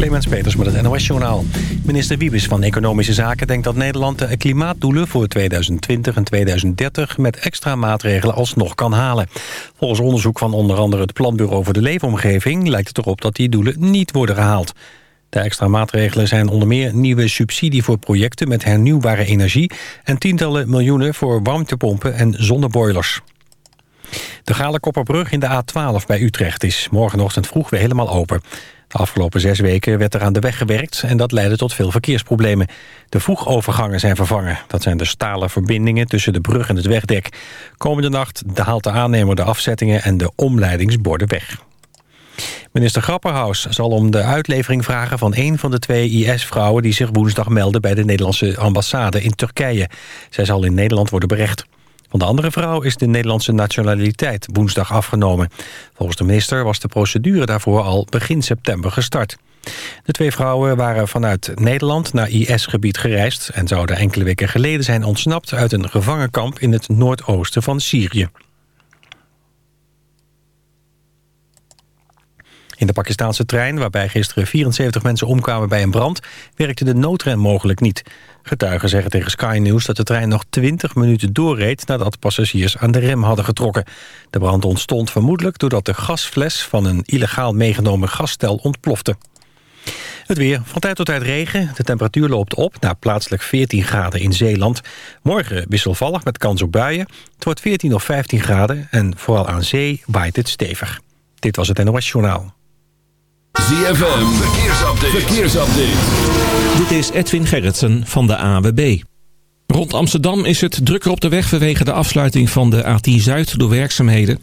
Clemens Peters met het NOS-journaal. Minister Wiebes van Economische Zaken denkt dat Nederland de klimaatdoelen voor 2020 en 2030 met extra maatregelen alsnog kan halen. Volgens onderzoek van onder andere het Planbureau voor de Leefomgeving lijkt het erop dat die doelen niet worden gehaald. De extra maatregelen zijn onder meer nieuwe subsidie voor projecten met hernieuwbare energie en tientallen miljoenen voor warmtepompen en zonneboilers. De Galenkopperbrug in de A12 bij Utrecht is morgenochtend vroeg weer helemaal open. De afgelopen zes weken werd er aan de weg gewerkt en dat leidde tot veel verkeersproblemen. De voegovergangen zijn vervangen. Dat zijn de stalen verbindingen tussen de brug en het wegdek. Komende nacht haalt de aannemer de afzettingen en de omleidingsborden weg. Minister Grapperhaus zal om de uitlevering vragen van een van de twee IS-vrouwen... die zich woensdag melden bij de Nederlandse ambassade in Turkije. Zij zal in Nederland worden berecht. Van de andere vrouw is de Nederlandse nationaliteit woensdag afgenomen. Volgens de minister was de procedure daarvoor al begin september gestart. De twee vrouwen waren vanuit Nederland naar IS-gebied gereisd... en zouden enkele weken geleden zijn ontsnapt uit een gevangenkamp in het noordoosten van Syrië. In de Pakistanse trein, waarbij gisteren 74 mensen omkwamen bij een brand... werkte de noodrem mogelijk niet. Getuigen zeggen tegen Sky News dat de trein nog 20 minuten doorreed... nadat passagiers aan de rem hadden getrokken. De brand ontstond vermoedelijk doordat de gasfles... van een illegaal meegenomen gasstel ontplofte. Het weer. Van tijd tot tijd regen. De temperatuur loopt op naar plaatselijk 14 graden in Zeeland. Morgen wisselvallig met kans op buien. Het wordt 14 of 15 graden en vooral aan zee waait het stevig. Dit was het NOS Journaal. ZFM, verkeersupdate. verkeersupdate. Dit is Edwin Gerritsen van de AWB. Rond Amsterdam is het drukker op de weg vanwege de afsluiting van de A10 Zuid door werkzaamheden.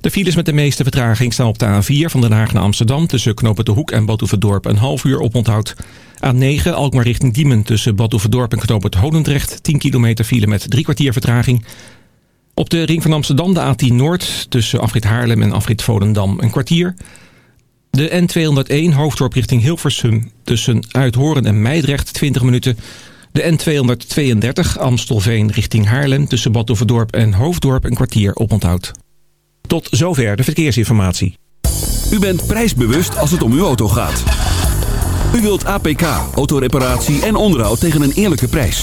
De files met de meeste vertraging staan op de A4 van Den Haag naar Amsterdam... tussen Knopen de Hoek en Badhoevedorp een half uur oponthoud. A9 Alkmaar richting Diemen tussen Badhoevedorp en Knopen Holendrecht... 10 kilometer file met drie kwartier vertraging. Op de ring van Amsterdam de A10 Noord tussen Afrit Haarlem en Afrit Volendam een kwartier... De N201 hoofddorp richting Hilversum tussen Uithoren en Meidrecht 20 minuten. De N232 Amstelveen richting Haarlem tussen Badhoevedorp en Hoofddorp een kwartier oponthoud. Tot zover de verkeersinformatie. U bent prijsbewust als het om uw auto gaat. U wilt APK, autoreparatie en onderhoud tegen een eerlijke prijs.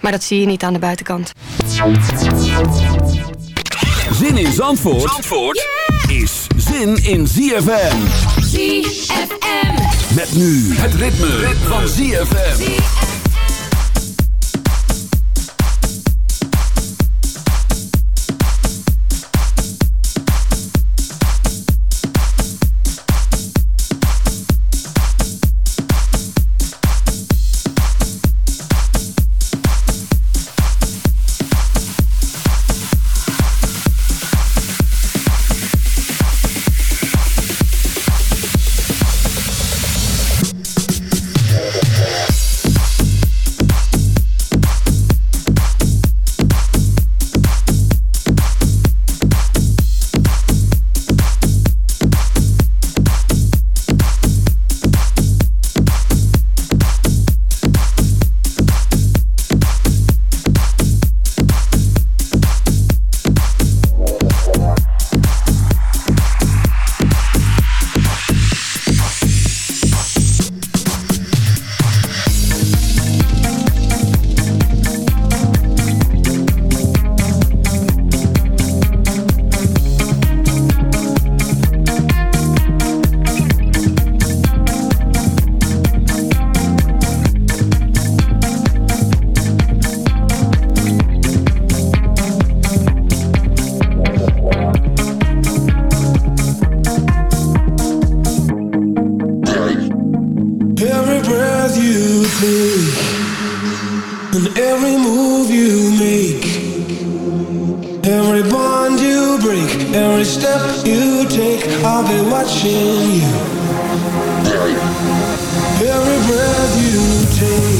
Maar dat zie je niet aan de buitenkant. Zin in Zandvoort, Zandvoort is zin in ZFM. ZFM. Met nu het ritme, ritme. van ZFM. breath you take and every move you make, every bond you break, every step you take, I'll be watching you. Every breath you take.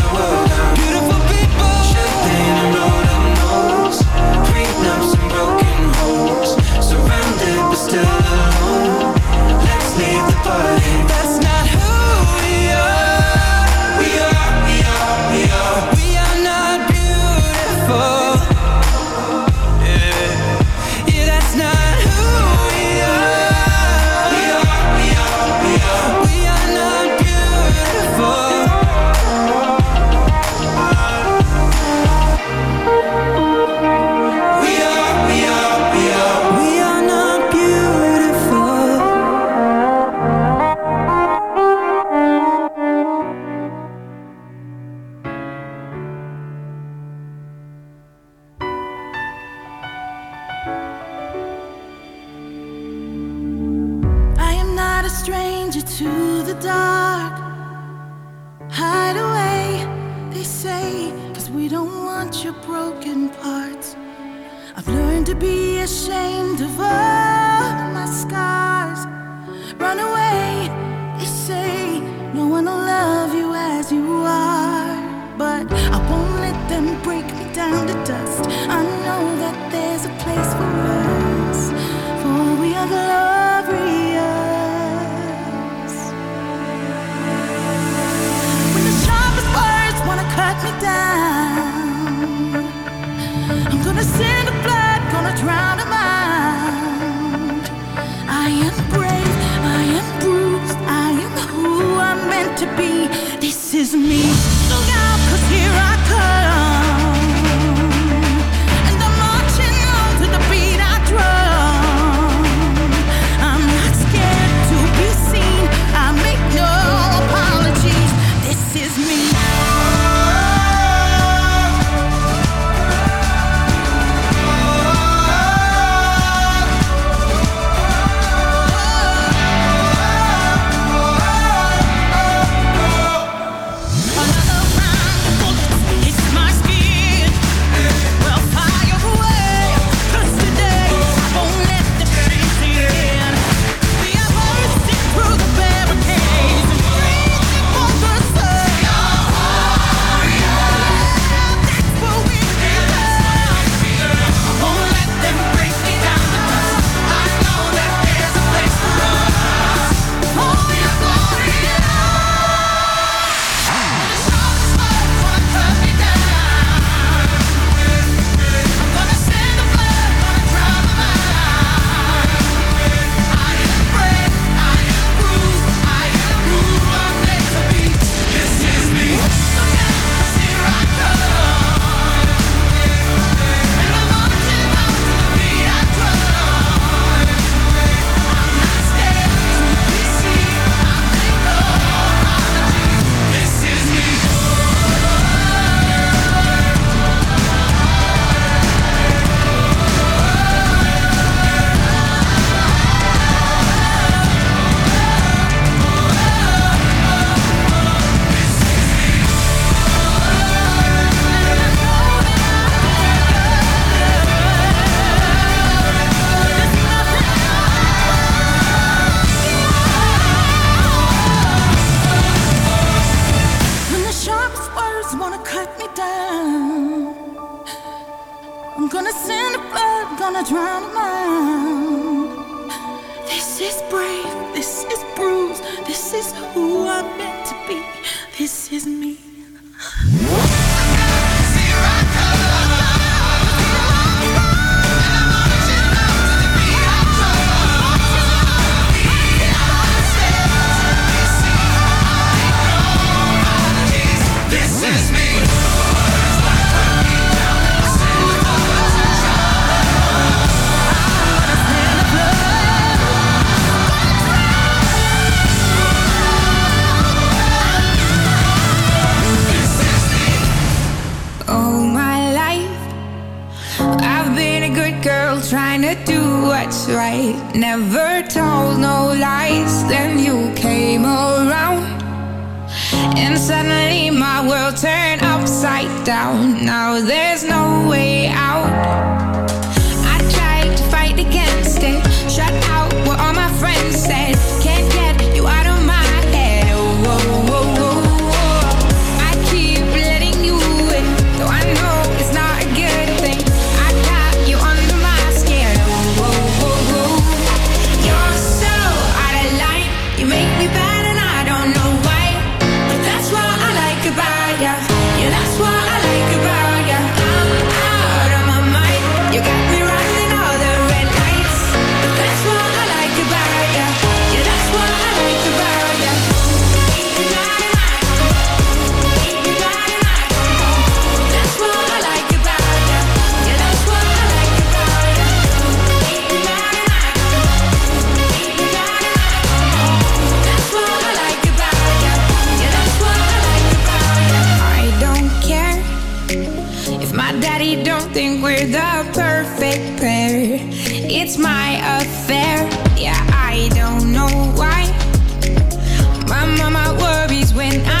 me. it's my affair. Yeah, I don't know why. My mama worries when I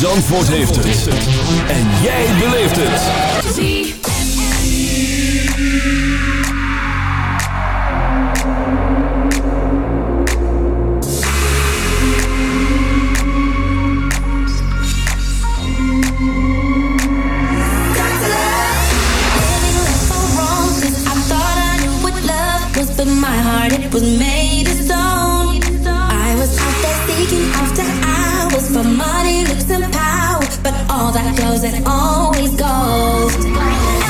Zandvoort heeft het. En jij beleeft het. My heart, it was made I close and always goes.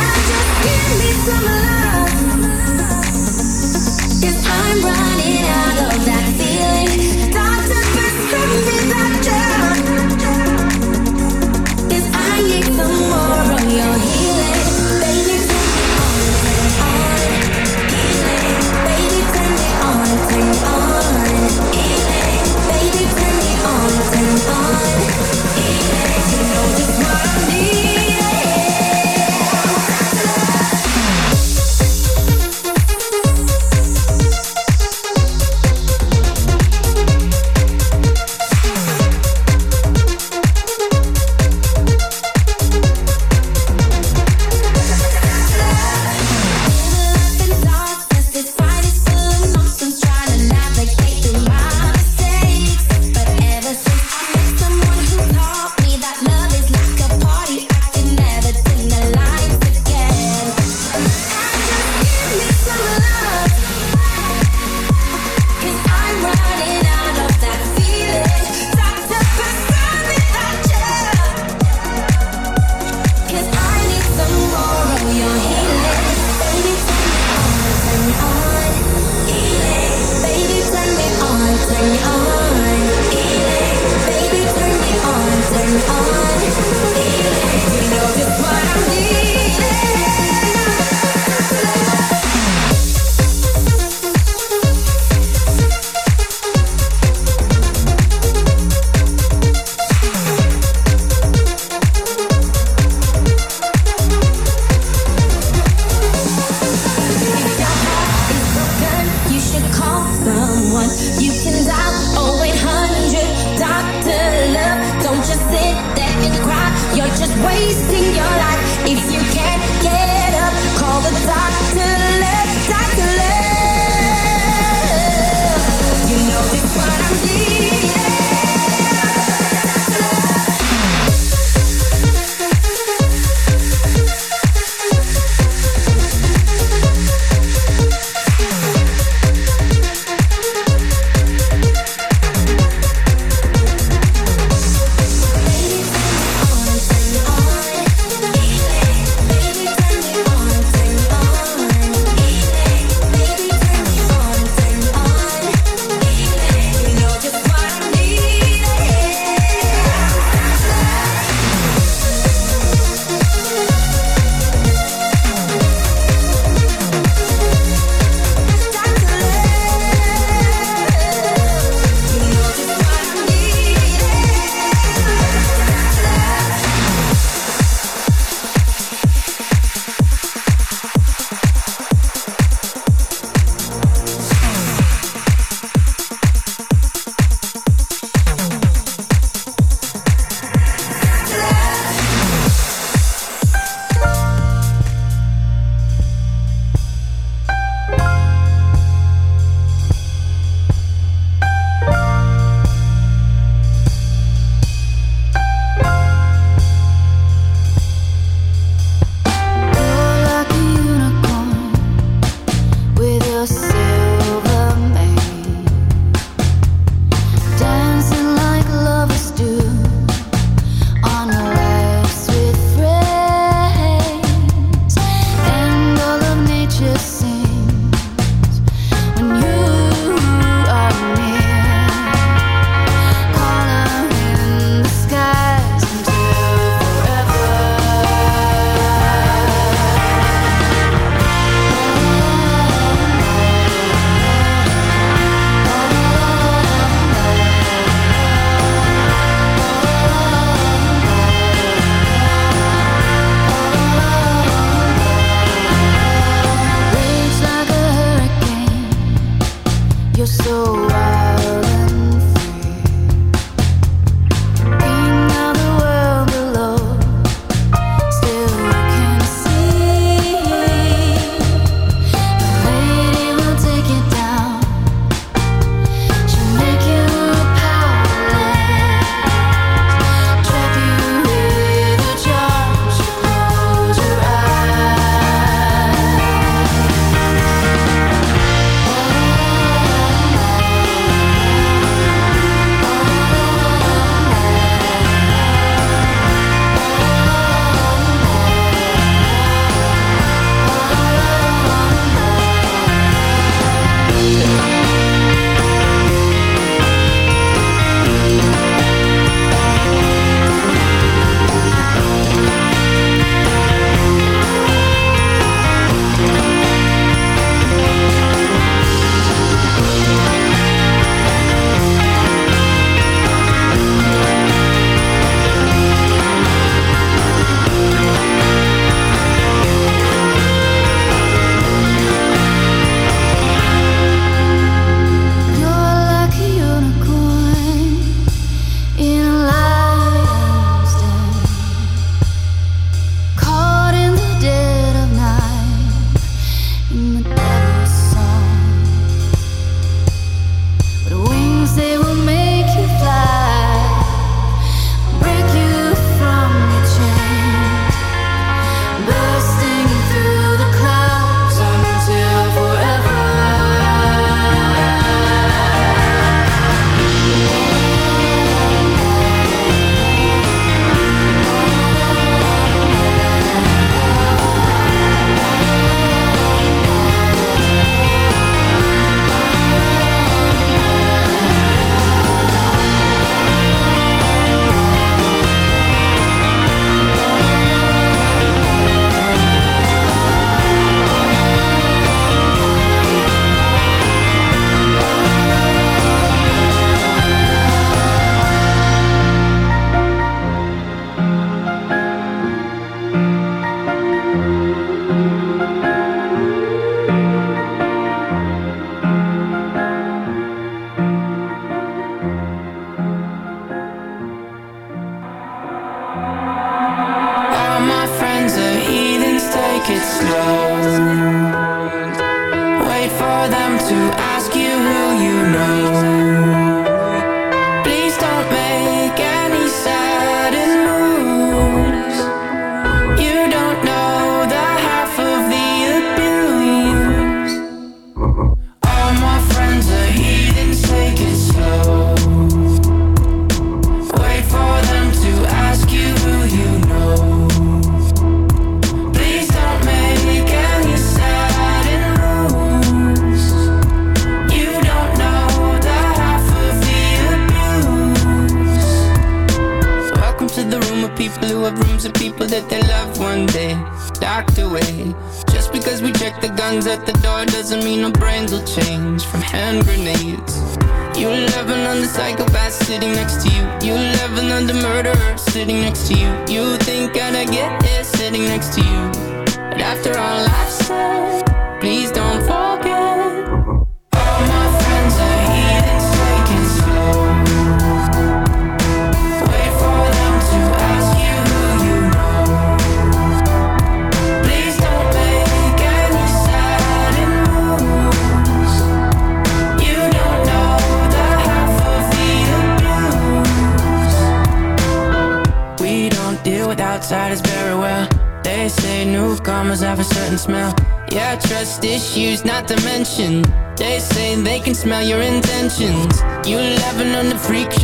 trust issues, not to mention They say they can smell your intentions. You laughing on the freak show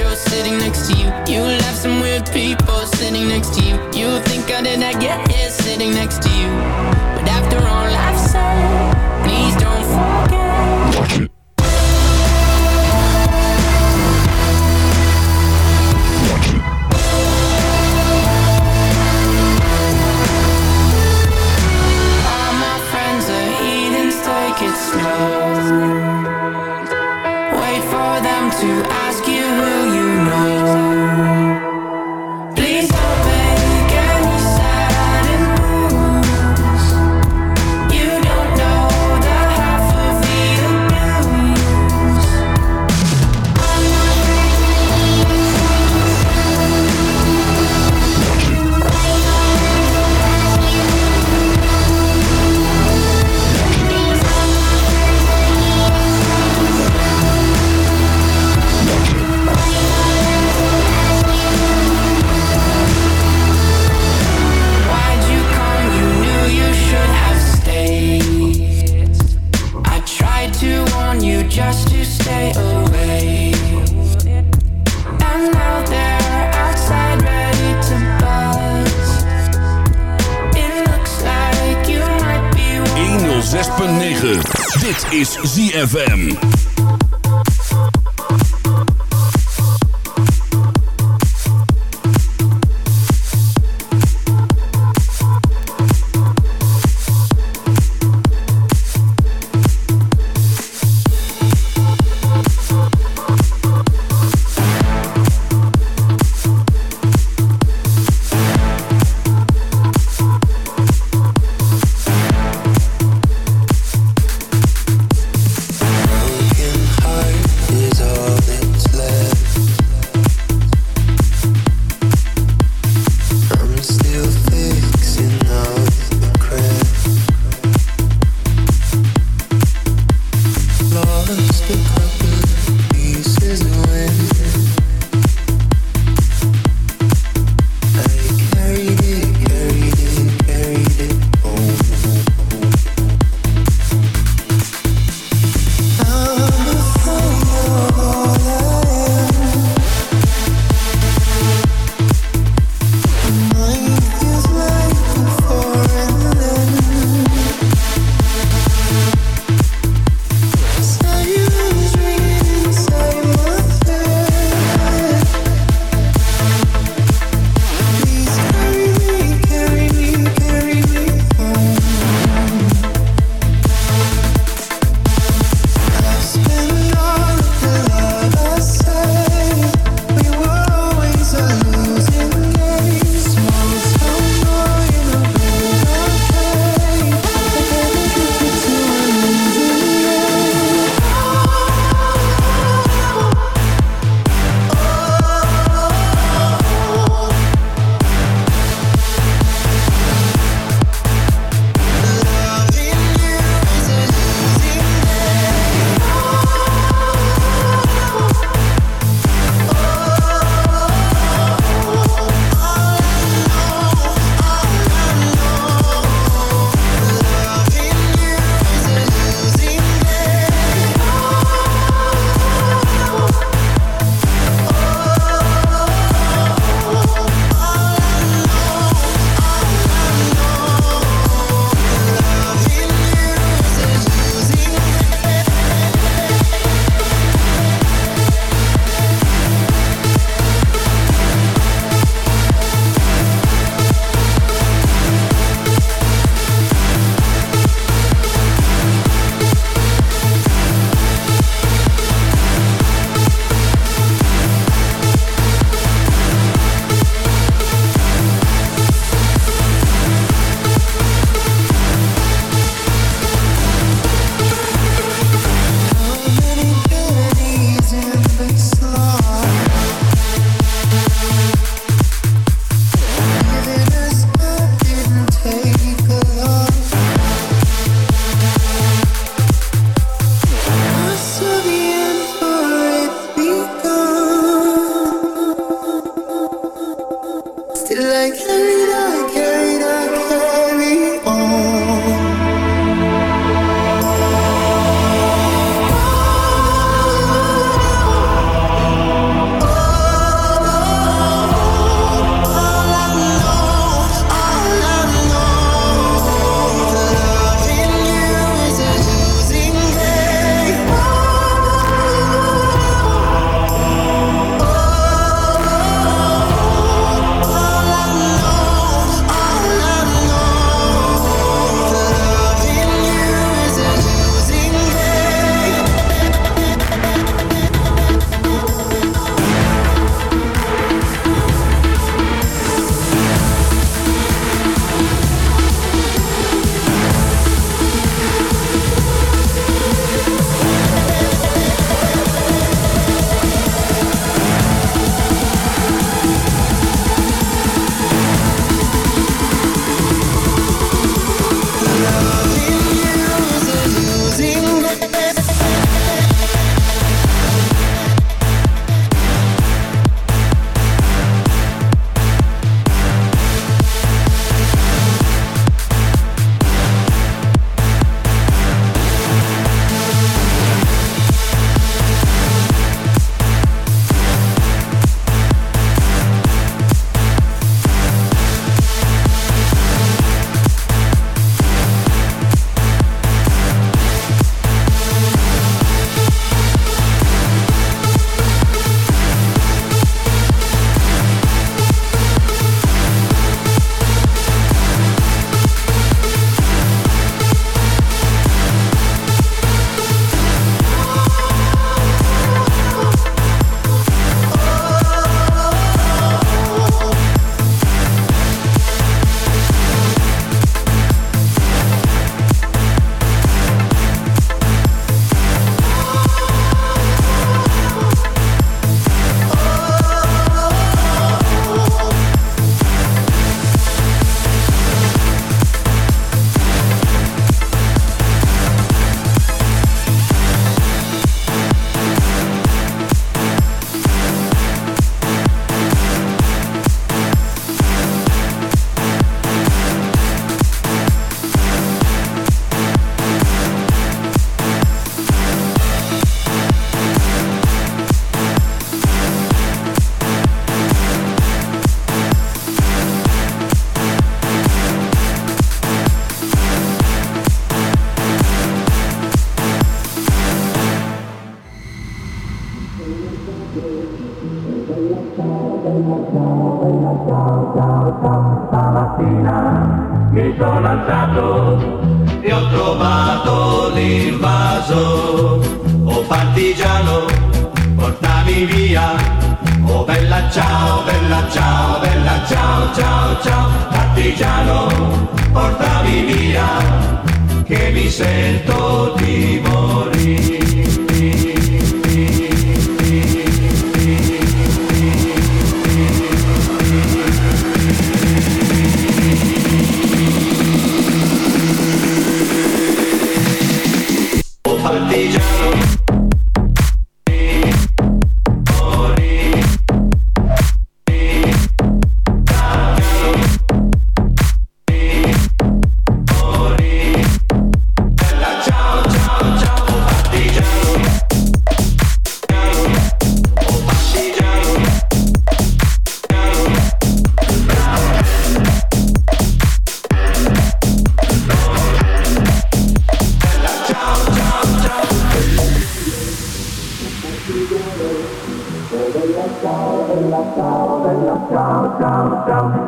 ZFM.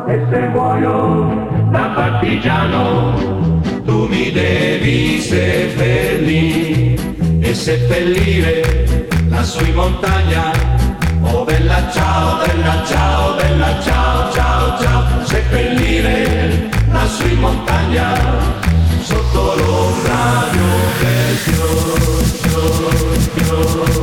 E se muoio da partigiano tu mi devi seppellire. E seppellire lassù in montagna. Oh bella ciao bella ciao bella ciao ciao ciao. Seppellire lassù in montagna sotto l'ombra di un bel fior, fior, fior,